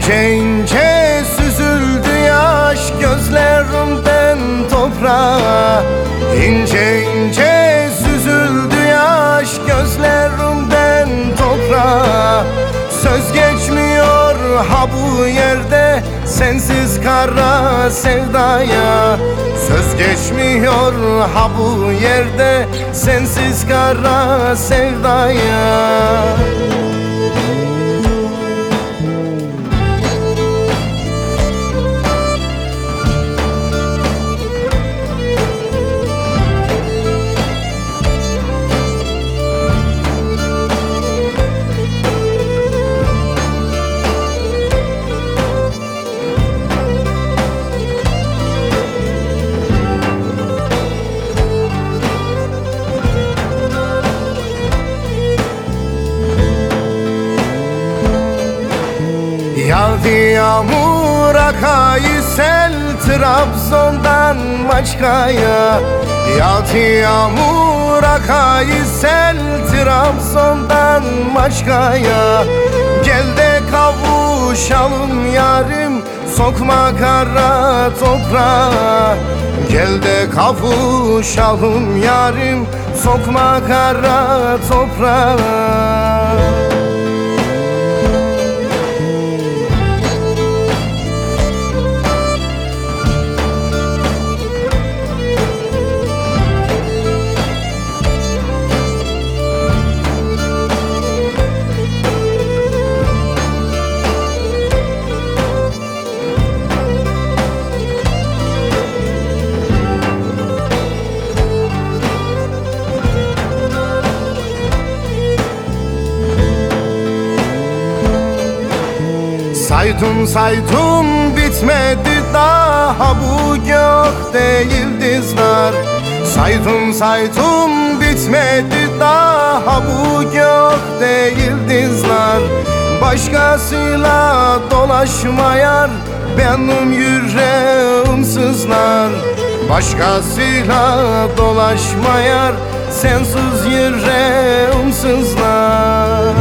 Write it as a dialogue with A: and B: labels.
A: İnce ince süzüldü yaş gözlerimden toprağa. İnce ince süzüldü yaş gözlerimden toprağa. Söz geçmiyor ha bu yerde sensiz kara sevdaya. Söz geçmiyor ha bu yerde sensiz kara sevdaya yağmur akayı sel Trabzon'dan Maçka'ya Yağdı yağmur akayı sel Trabzon'dan Maçka'ya Gel de kavuşalım yarim Sokma kara toprağa. Gel de kavuşalım yarim Sokma kara toprağa Saydım saydım bitmedi daha bu gök değil dizler Saydım saydım bitmedi daha bu gök değil dizler Başkasıyla dolaşma yar benim yüreğim sızlar. Başkasıyla dolaşma yar sensiz yüreğim sızlar